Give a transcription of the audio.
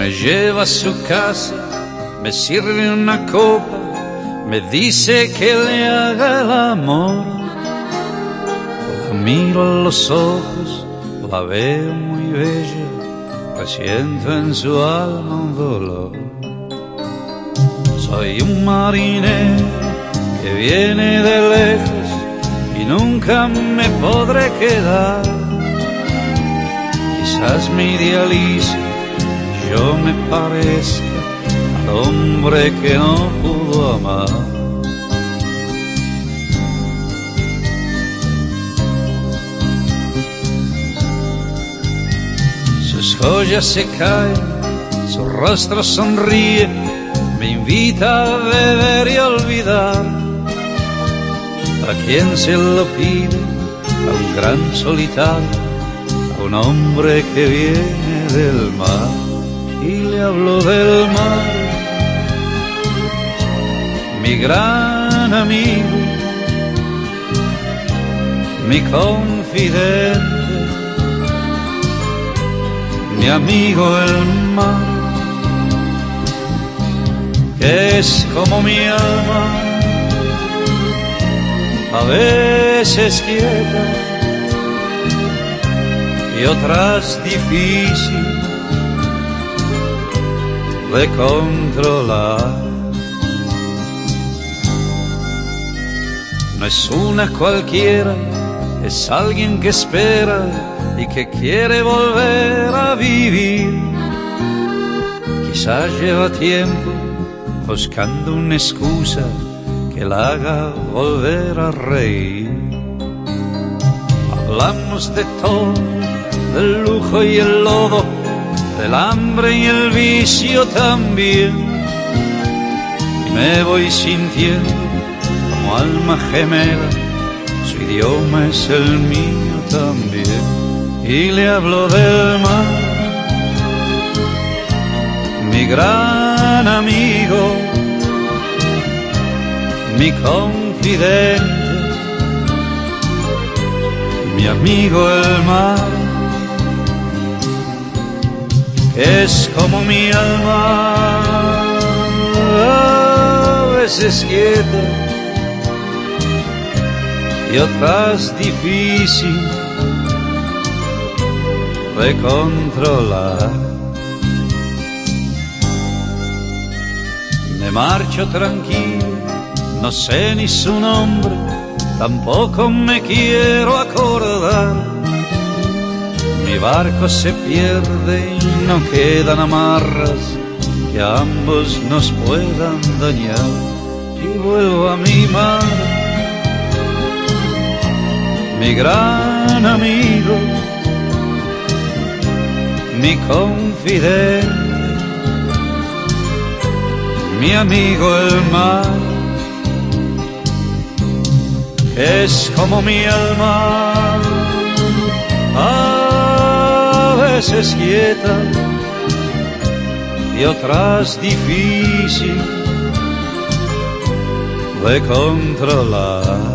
Me lleva a su casa, me sirve una copa, me dice que le haga el amor. La miro los ojos, la veo muy bella, siento en su alma un dolor. Soy un marinero que viene de lejos y nunca me podré quedar. Quizás me idealice, yo me parezca al hombre que no pudo amar. Sus joyas se caen, su rostro sonríe, me invita a beber y olvidar. A quien se lo pide, a un gran solitario, a un hombre que viene del mar y le hablo del mar, mi gran amigo, mi confidente mi amigo el mar, que es como mi alma, a veces quieta y otras difícil de controlar. No es una cualquiera, es alguien que espera y que quiere volver a vivir. Quizás lleva tiempo buscando una excusa que la haga volver a reír. Hablamos de todo, del lujo y el lodo, del hambre y el vicio también. Y me voy sintiendo como alma gemela, su idioma es el mío también. Y le hablo del mar, mi gran amigo, mi confidente, mi amigo el mar, es como mi alma, a veces quieta y otras difícil de controlar. Me marcho tranquilo, no sé ni su nombre, tampoco me quiero acordar. Mi barco se pierde y no quedan amarras que ambos nos puedan dañar. Y vuelvo a mi mar, mi gran amigo mi confidente, mi amigo el mar, es como mi alma, a veces quieta y otras difícil de controlar.